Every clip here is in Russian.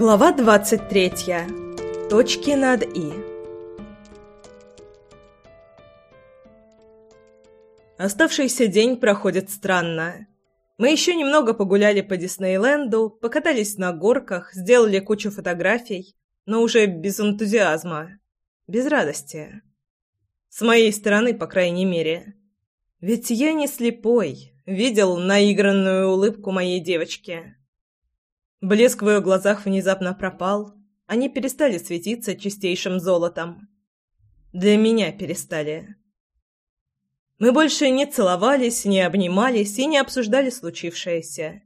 Глава 23. Точки над «и». Оставшийся день проходит странно. Мы еще немного погуляли по Диснейленду, покатались на горках, сделали кучу фотографий, но уже без энтузиазма, без радости. С моей стороны, по крайней мере. Ведь я не слепой, видел наигранную улыбку моей девочки. Блеск в ее глазах внезапно пропал. Они перестали светиться чистейшим золотом. Для меня перестали. Мы больше не целовались, не обнимались и не обсуждали случившееся.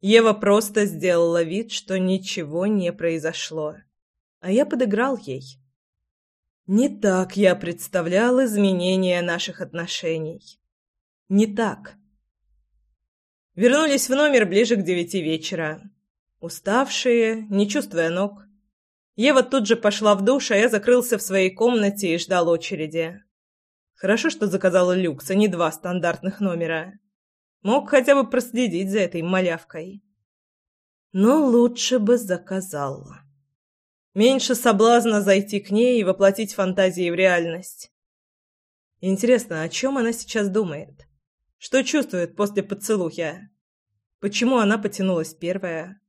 Ева просто сделала вид, что ничего не произошло. А я подыграл ей. Не так я представлял изменения наших отношений. Не так. Вернулись в номер ближе к девяти вечера. Уставшие, не чувствуя ног. Ева тут же пошла в душ, а я закрылся в своей комнате и ждал очереди. Хорошо, что заказала люкс, а не два стандартных номера. Мог хотя бы проследить за этой малявкой. Но лучше бы заказал. Меньше соблазна зайти к ней и воплотить фантазии в реальность. Интересно, о чем она сейчас думает? Что чувствует после поцелуя? Почему она потянулась первая?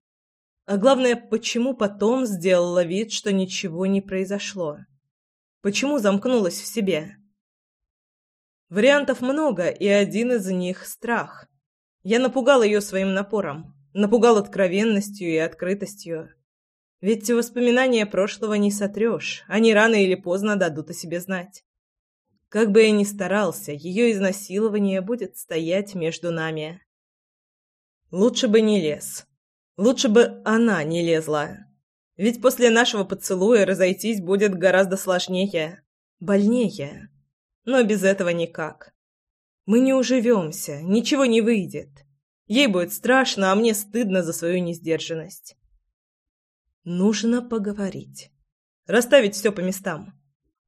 А главное, почему потом сделала вид, что ничего не произошло? Почему замкнулась в себе? Вариантов много, и один из них — страх. Я напугал ее своим напором, напугал откровенностью и открытостью. Ведь воспоминания прошлого не сотрешь, они рано или поздно дадут о себе знать. Как бы я ни старался, ее изнасилование будет стоять между нами. Лучше бы не лез. Лучше бы она не лезла. Ведь после нашего поцелуя разойтись будет гораздо сложнее, больнее. Но без этого никак. Мы не уживемся, ничего не выйдет. Ей будет страшно, а мне стыдно за свою несдержанность. Нужно поговорить. Расставить все по местам.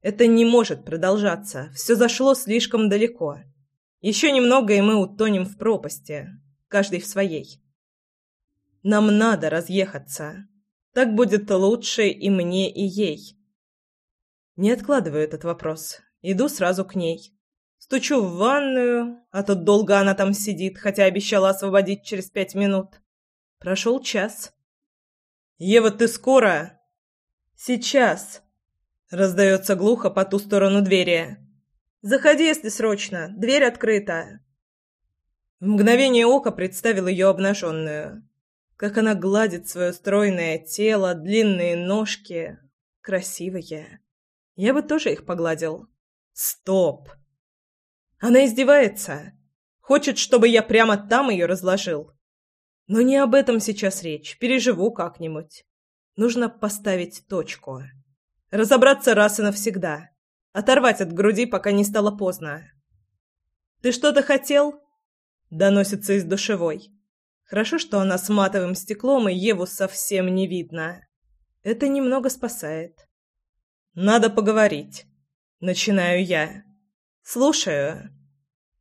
Это не может продолжаться. Все зашло слишком далеко. Еще немного, и мы утонем в пропасти. Каждый в своей. Нам надо разъехаться. Так будет лучше и мне, и ей. Не откладываю этот вопрос. Иду сразу к ней. Стучу в ванную, а тут долго она там сидит, хотя обещала освободить через пять минут. Прошел час. «Ева, ты скоро?» «Сейчас», — раздается глухо по ту сторону двери. «Заходи, если срочно. Дверь открыта». В мгновение ока представил ее обнаженную как она гладит свое стройное тело, длинные ножки. Красивые. Я бы тоже их погладил. Стоп! Она издевается. Хочет, чтобы я прямо там ее разложил. Но не об этом сейчас речь. Переживу как-нибудь. Нужно поставить точку. Разобраться раз и навсегда. Оторвать от груди, пока не стало поздно. «Ты что-то хотел?» Доносится из душевой. Хорошо, что она с матовым стеклом, и Еву совсем не видно. Это немного спасает. «Надо поговорить». Начинаю я. «Слушаю.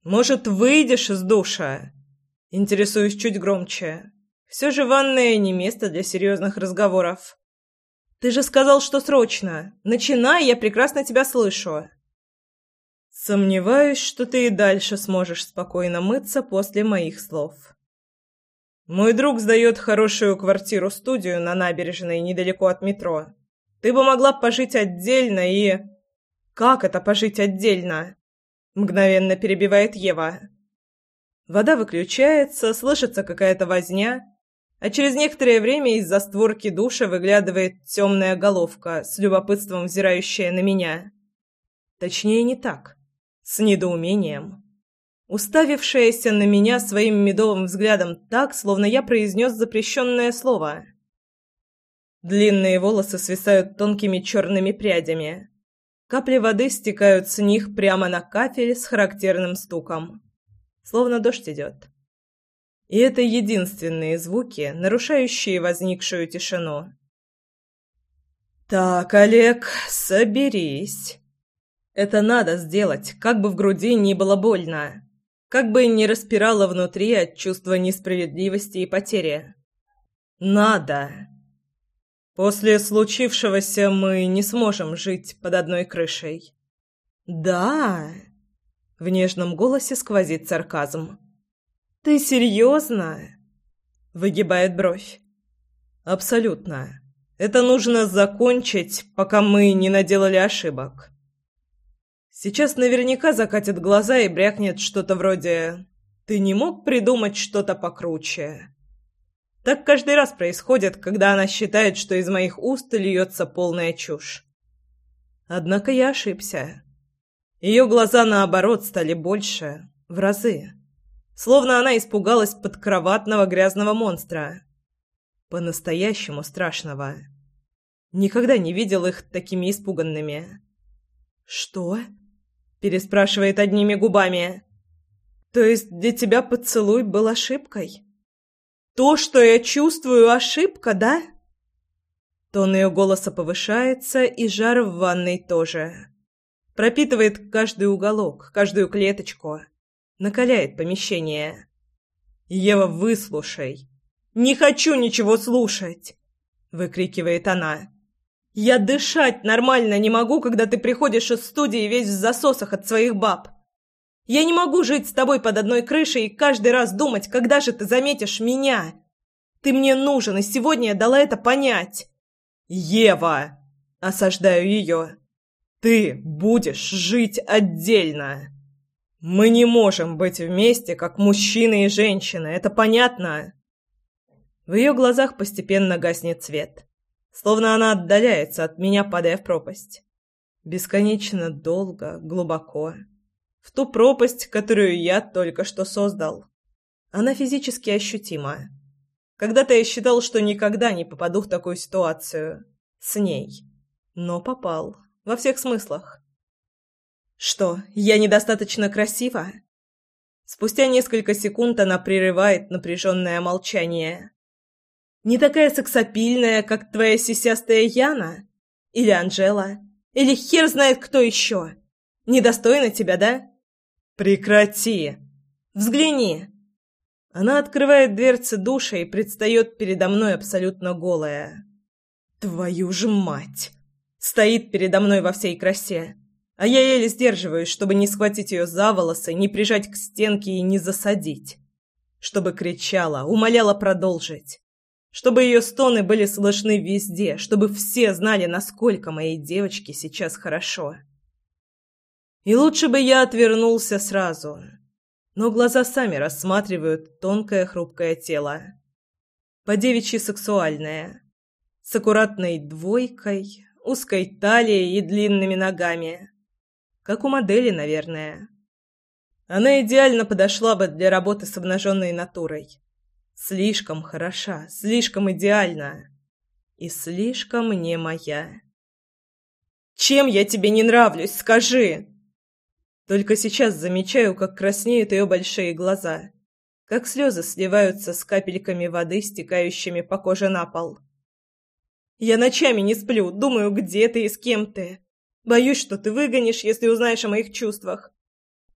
Может, выйдешь из душа?» Интересуюсь чуть громче. Все же ванная не место для серьезных разговоров. «Ты же сказал, что срочно. Начинай, я прекрасно тебя слышу». Сомневаюсь, что ты и дальше сможешь спокойно мыться после моих слов. Мой друг сдает хорошую квартиру-студию на набережной недалеко от метро. Ты бы могла пожить отдельно и... Как это пожить отдельно? Мгновенно перебивает Ева. Вода выключается, слышится какая-то возня, а через некоторое время из-за створки душа выглядывает темная головка, с любопытством взирающая на меня. Точнее, не так. С недоумением уставившаяся на меня своим медовым взглядом так, словно я произнес запрещенное слово. Длинные волосы свисают тонкими черными прядями. Капли воды стекают с них прямо на кафель с характерным стуком. Словно дождь идет. И это единственные звуки, нарушающие возникшую тишину. «Так, Олег, соберись. Это надо сделать, как бы в груди ни было больно как бы ни распирало внутри от чувства несправедливости и потери. Надо. После случившегося мы не сможем жить под одной крышей. Да. В нежном голосе сквозит сарказм. Ты серьезно? Выгибает бровь. Абсолютно. Это нужно закончить, пока мы не наделали ошибок. Сейчас наверняка закатит глаза и брякнет что-то вроде «Ты не мог придумать что-то покруче?» Так каждый раз происходит, когда она считает, что из моих уст льется полная чушь. Однако я ошибся. Ее глаза, наоборот, стали больше, в разы. Словно она испугалась подкроватного грязного монстра. По-настоящему страшного. Никогда не видел их такими испуганными. «Что?» — переспрашивает одними губами. «То есть для тебя поцелуй был ошибкой?» То, что я чувствую, ошибка, да? Тон ее голоса повышается, и жар в ванной тоже. Пропитывает каждый уголок, каждую клеточку. Накаляет помещение. «Ева, выслушай!» «Не хочу ничего слушать!» — выкрикивает она. «Я дышать нормально не могу, когда ты приходишь из студии весь в засосах от своих баб. Я не могу жить с тобой под одной крышей и каждый раз думать, когда же ты заметишь меня. Ты мне нужен, и сегодня я дала это понять. Ева, осаждаю ее. Ты будешь жить отдельно. Мы не можем быть вместе, как мужчина и женщина, это понятно? В ее глазах постепенно гаснет свет, словно она отдаляется от меня, падая в пропасть. Бесконечно долго, глубоко в ту пропасть, которую я только что создал. Она физически ощутима. Когда-то я считал, что никогда не попаду в такую ситуацию. С ней. Но попал. Во всех смыслах. Что, я недостаточно красива? Спустя несколько секунд она прерывает напряженное молчание. Не такая сексапильная, как твоя сисястая Яна? Или Анжела? Или хер знает кто еще? Недостойна тебя, да? Прекрати. Взгляни. Она открывает дверцы душа и предстает передо мной абсолютно голая. Твою же мать! Стоит передо мной во всей красе. А я еле сдерживаюсь, чтобы не схватить ее за волосы, не прижать к стенке и не засадить. Чтобы кричала, умоляла продолжить. Чтобы ее стоны были слышны везде, чтобы все знали, насколько моей девочке сейчас хорошо. И лучше бы я отвернулся сразу. Но глаза сами рассматривают тонкое хрупкое тело. По-девичьи сексуальное. С аккуратной двойкой, узкой талией и длинными ногами. Как у модели, наверное. Она идеально подошла бы для работы с обнаженной натурой. Слишком хороша, слишком идеальна. И слишком не моя. «Чем я тебе не нравлюсь, скажи?» Только сейчас замечаю, как краснеют ее большие глаза, как слезы сливаются с капельками воды, стекающими по коже на пол. Я ночами не сплю, думаю, где ты и с кем ты. Боюсь, что ты выгонишь, если узнаешь о моих чувствах.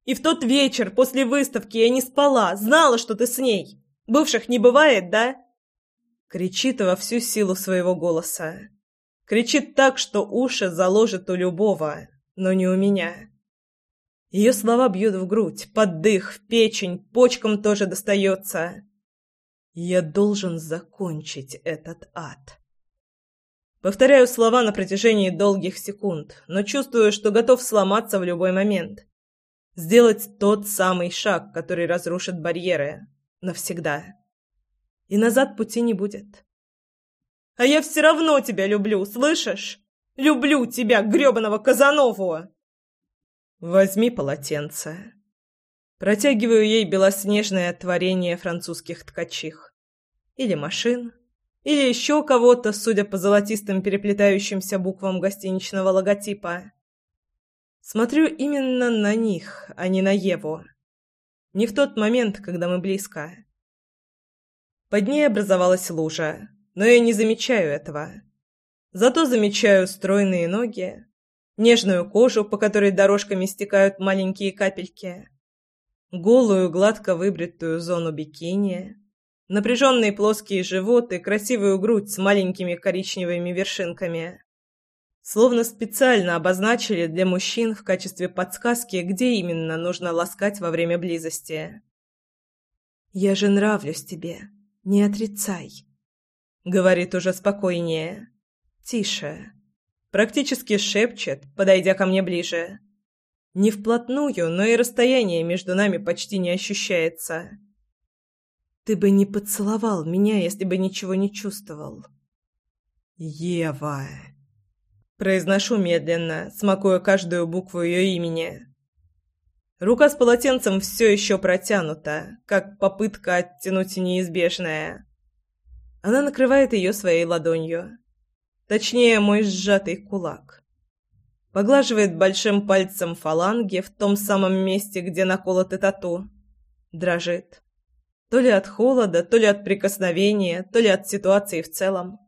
И в тот вечер после выставки я не спала, знала, что ты с ней. Бывших не бывает, да? Кричит во всю силу своего голоса. Кричит так, что уши заложит у любого, но не у меня. Ее слова бьют в грудь, под дых, в печень, почкам тоже достается. Я должен закончить этот ад. Повторяю слова на протяжении долгих секунд, но чувствую, что готов сломаться в любой момент. Сделать тот самый шаг, который разрушит барьеры. Навсегда. И назад пути не будет. А я все равно тебя люблю, слышишь? Люблю тебя, грёбаного Казанову! «Возьми полотенце». Протягиваю ей белоснежное творение французских ткачих. Или машин. Или еще кого-то, судя по золотистым переплетающимся буквам гостиничного логотипа. Смотрю именно на них, а не на Еву. Не в тот момент, когда мы близко. Под ней образовалась лужа, но я не замечаю этого. Зато замечаю стройные ноги, нежную кожу, по которой дорожками стекают маленькие капельки, голую, гладко выбритую зону бикини, напряженный плоский живот и красивую грудь с маленькими коричневыми вершинками. Словно специально обозначили для мужчин в качестве подсказки, где именно нужно ласкать во время близости. «Я же нравлюсь тебе, не отрицай», — говорит уже спокойнее, тише, практически шепчет, подойдя ко мне ближе. Не вплотную, но и расстояние между нами почти не ощущается. Ты бы не поцеловал меня, если бы ничего не чувствовал. Ева. Произношу медленно, смакуя каждую букву ее имени. Рука с полотенцем все еще протянута, как попытка оттянуть неизбежное. Она накрывает ее своей ладонью. Точнее, мой сжатый кулак. Поглаживает большим пальцем фаланги в том самом месте, где наколоты тату. Дрожит. То ли от холода, то ли от прикосновения, то ли от ситуации в целом.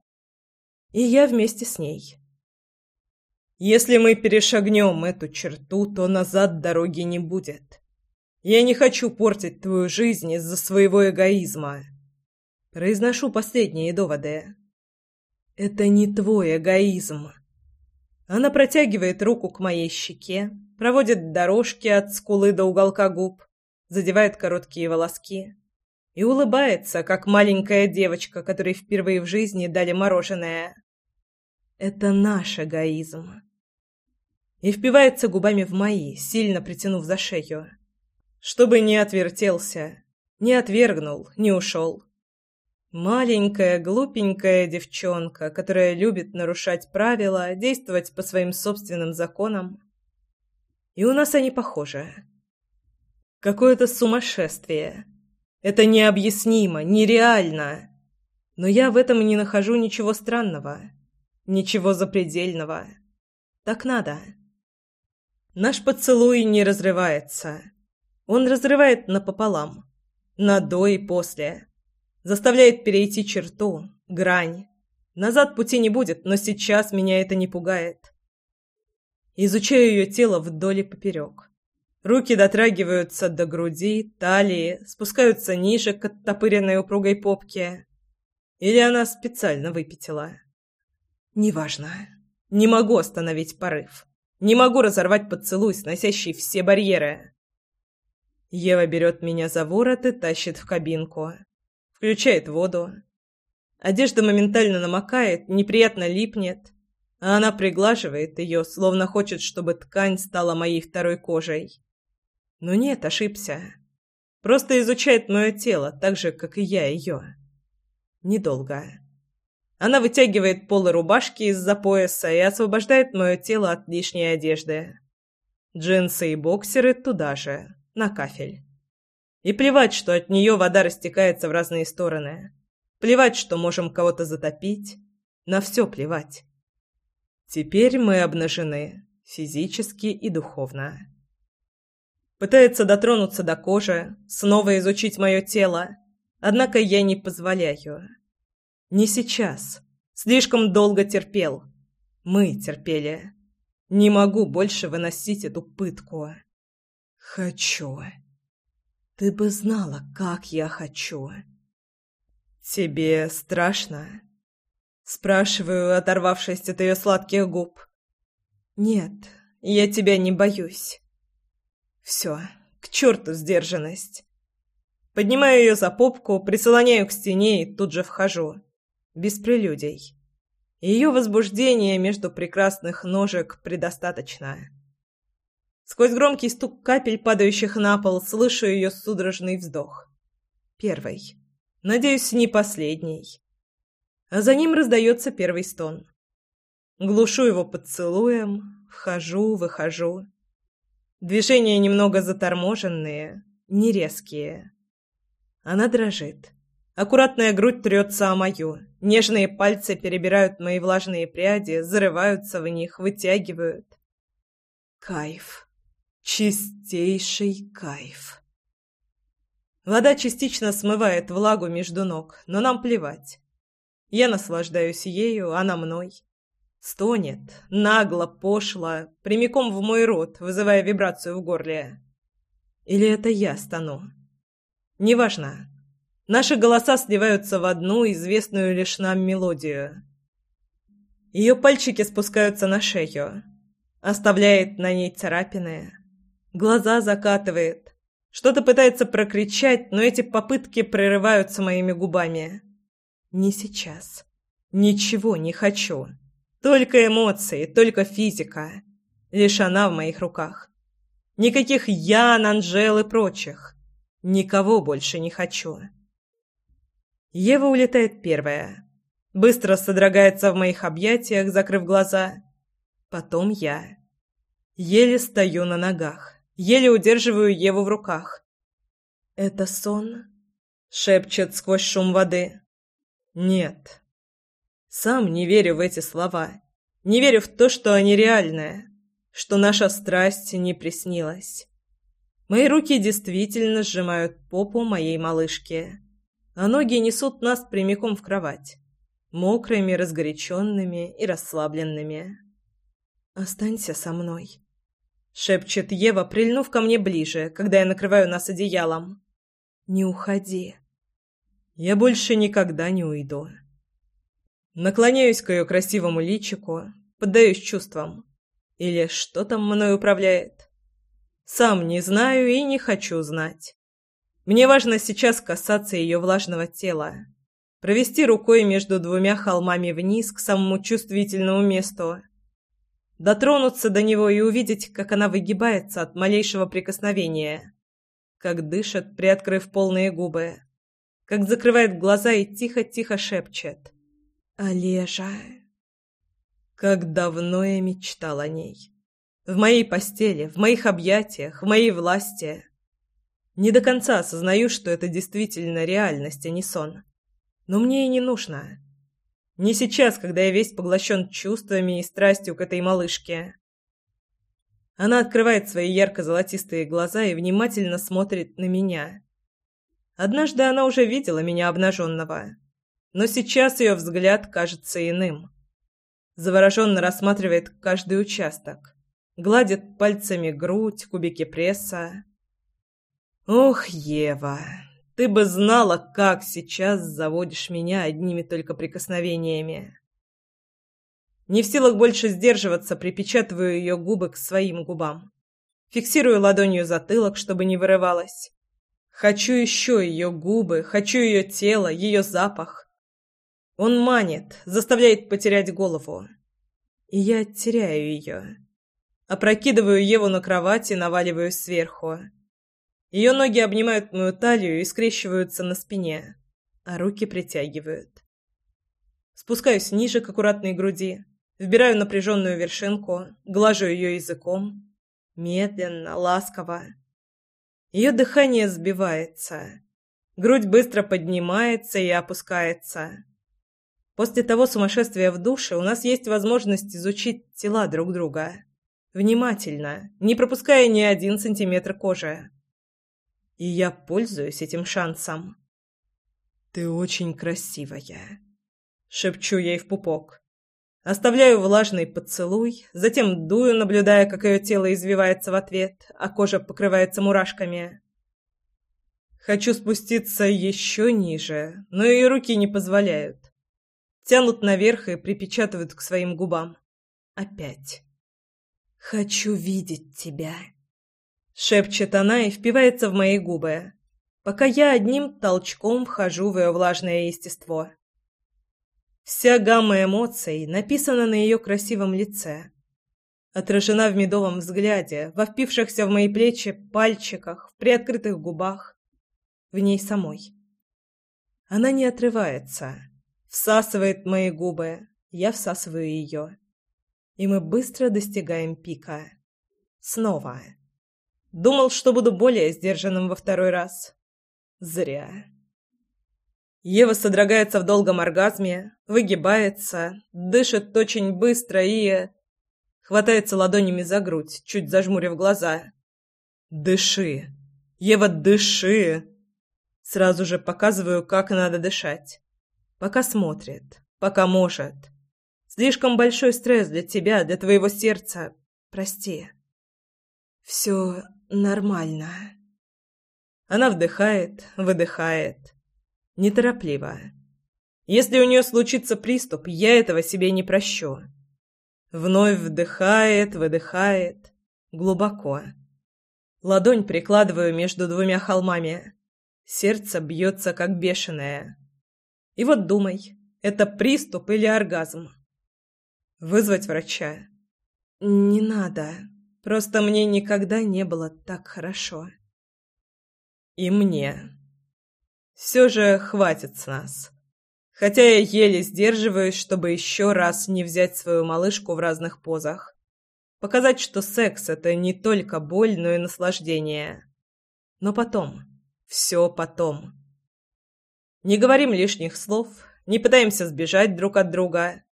И я вместе с ней. Если мы перешагнем эту черту, то назад дороги не будет. Я не хочу портить твою жизнь из-за своего эгоизма. Произношу последние доводы. Это не твой эгоизм. Она протягивает руку к моей щеке, проводит дорожки от скулы до уголка губ, задевает короткие волоски и улыбается, как маленькая девочка, которой впервые в жизни дали мороженое. Это наш эгоизм. И впивается губами в мои, сильно притянув за шею. Чтобы не отвертелся, не отвергнул, не ушел. Маленькая, глупенькая девчонка, которая любит нарушать правила, действовать по своим собственным законам. И у нас они похожи. Какое-то сумасшествие. Это необъяснимо, нереально. Но я в этом не нахожу ничего странного, ничего запредельного. Так надо. Наш поцелуй не разрывается. Он разрывает напополам, на до и после Заставляет перейти черту, грань. Назад пути не будет, но сейчас меня это не пугает. Изучаю ее тело вдоль и поперек. Руки дотрагиваются до груди, талии, спускаются ниже к оттопыренной упругой попке. Или она специально выпятила. Неважно. Не могу остановить порыв. Не могу разорвать поцелуй, сносящий все барьеры. Ева берет меня за ворот и тащит в кабинку включает воду. Одежда моментально намокает, неприятно липнет, а она приглаживает ее, словно хочет, чтобы ткань стала моей второй кожей. Но нет, ошибся. Просто изучает мое тело, так же, как и я ее. Недолго. Она вытягивает полы рубашки из-за пояса и освобождает мое тело от лишней одежды. Джинсы и боксеры туда же, на кафель. И плевать, что от нее вода растекается в разные стороны. Плевать, что можем кого-то затопить. На все плевать. Теперь мы обнажены, физически и духовно. Пытается дотронуться до кожи, снова изучить мое тело. Однако я не позволяю. Не сейчас. Слишком долго терпел. Мы терпели. Не могу больше выносить эту пытку. Хочу. Ты бы знала, как я хочу. Тебе страшно? Спрашиваю, оторвавшись от ее сладких губ. Нет, я тебя не боюсь. Все, к черту сдержанность. Поднимаю ее за попку, прислоняю к стене и тут же вхожу. Без прелюдий. Ее возбуждение между прекрасных ножек предостаточно. Сквозь громкий стук капель, падающих на пол, слышу ее судорожный вздох. Первый. Надеюсь, не последний. А за ним раздается первый стон. Глушу его поцелуем, вхожу, выхожу. Движения немного заторможенные, не резкие. Она дрожит. Аккуратная грудь трется о мою. Нежные пальцы перебирают мои влажные пряди, зарываются в них, вытягивают. Кайф. Чистейший кайф. Вода частично смывает влагу между ног, но нам плевать. Я наслаждаюсь ею, она мной. Стонет, нагло, пошло, прямиком в мой рот, вызывая вибрацию в горле. Или это я стану? Неважно. Наши голоса сливаются в одну известную лишь нам мелодию. Ее пальчики спускаются на шею, оставляет на ней царапины, глаза закатывает, что-то пытается прокричать, но эти попытки прерываются моими губами. Не сейчас. Ничего не хочу. Только эмоции, только физика. Лишь она в моих руках. Никаких Ян, Анжел и прочих. Никого больше не хочу. Ева улетает первая. Быстро содрогается в моих объятиях, закрыв глаза. Потом я. Еле стою на ногах. Еле удерживаю Еву в руках. «Это сон?» — шепчет сквозь шум воды. «Нет». Сам не верю в эти слова. Не верю в то, что они реальные, что наша страсть не приснилась. Мои руки действительно сжимают попу моей малышки, а ноги несут нас прямиком в кровать, мокрыми, разгоряченными и расслабленными. «Останься со мной», шепчет Ева, прильнув ко мне ближе, когда я накрываю нас одеялом. Не уходи. Я больше никогда не уйду. Наклоняюсь к ее красивому личику, поддаюсь чувствам. Или что там мной управляет? Сам не знаю и не хочу знать. Мне важно сейчас касаться ее влажного тела, провести рукой между двумя холмами вниз к самому чувствительному месту Дотронуться до него и увидеть, как она выгибается от малейшего прикосновения, как дышит, приоткрыв полные губы, как закрывает глаза и тихо-тихо шепчет «Олежа». Как давно я мечтал о ней. В моей постели, в моих объятиях, в моей власти. Не до конца осознаю, что это действительно реальность, а не сон. Но мне и не нужно. Не сейчас, когда я весь поглощен чувствами и страстью к этой малышке. Она открывает свои ярко-золотистые глаза и внимательно смотрит на меня. Однажды она уже видела меня обнаженного, но сейчас ее взгляд кажется иным. Завороженно рассматривает каждый участок, гладит пальцами грудь, кубики пресса. «Ох, Ева!» Ты бы знала, как сейчас заводишь меня одними только прикосновениями. Не в силах больше сдерживаться, припечатываю ее губы к своим губам. Фиксирую ладонью затылок, чтобы не вырывалась. Хочу еще ее губы, хочу ее тело, ее запах. Он манит, заставляет потерять голову. И я теряю ее. Опрокидываю Еву на кровати, наваливаюсь сверху. Ее ноги обнимают мою талию и скрещиваются на спине, а руки притягивают. Спускаюсь ниже к аккуратной груди, вбираю напряженную вершинку, глажу ее языком. Медленно, ласково. Ее дыхание сбивается. Грудь быстро поднимается и опускается. После того сумасшествия в душе у нас есть возможность изучить тела друг друга. Внимательно, не пропуская ни один сантиметр кожи. И я пользуюсь этим шансом. «Ты очень красивая», — шепчу ей в пупок. Оставляю влажный поцелуй, затем дую, наблюдая, как ее тело извивается в ответ, а кожа покрывается мурашками. Хочу спуститься еще ниже, но ее руки не позволяют. Тянут наверх и припечатывают к своим губам. Опять. «Хочу видеть тебя». Шепчет она и впивается в мои губы, пока я одним толчком вхожу в ее влажное естество. Вся гамма эмоций написана на ее красивом лице, отражена в медовом взгляде, во впившихся в мои плечи пальчиках, в приоткрытых губах, в ней самой. Она не отрывается, всасывает мои губы, я всасываю ее. И мы быстро достигаем пика. Снова. Думал, что буду более сдержанным во второй раз. Зря. Ева содрогается в долгом оргазме, выгибается, дышит очень быстро и... Хватается ладонями за грудь, чуть зажмурив глаза. «Дыши! Ева, дыши!» Сразу же показываю, как надо дышать. Пока смотрит, пока может. Слишком большой стресс для тебя, для твоего сердца. Прости. Все нормально. Она вдыхает, выдыхает. Неторопливо. Если у нее случится приступ, я этого себе не прощу. Вновь вдыхает, выдыхает. Глубоко. Ладонь прикладываю между двумя холмами. Сердце бьется, как бешеное. И вот думай, это приступ или оргазм? Вызвать врача? Не надо. Просто мне никогда не было так хорошо. И мне. Все же хватит с нас. Хотя я еле сдерживаюсь, чтобы еще раз не взять свою малышку в разных позах. Показать, что секс — это не только боль, но и наслаждение. Но потом. Все потом. Не говорим лишних слов, не пытаемся сбежать друг от друга.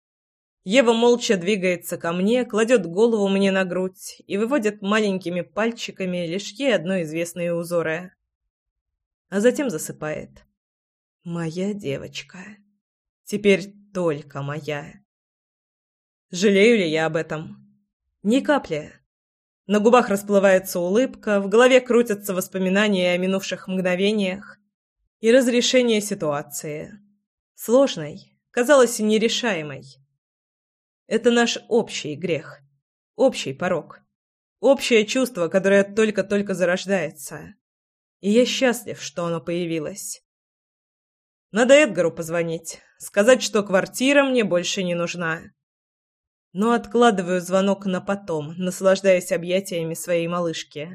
Ева молча двигается ко мне, кладет голову мне на грудь и выводит маленькими пальчиками лишь ей одно известные узоры. А затем засыпает. Моя девочка. Теперь только моя. Жалею ли я об этом? Ни капли. На губах расплывается улыбка, в голове крутятся воспоминания о минувших мгновениях и разрешение ситуации. Сложной, казалось, нерешаемой. Это наш общий грех, общий порог, общее чувство, которое только-только зарождается. И я счастлив, что оно появилось. Надо Эдгару позвонить, сказать, что квартира мне больше не нужна. Но откладываю звонок на потом, наслаждаясь объятиями своей малышки.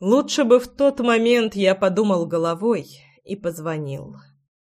Лучше бы в тот момент я подумал головой и позвонил.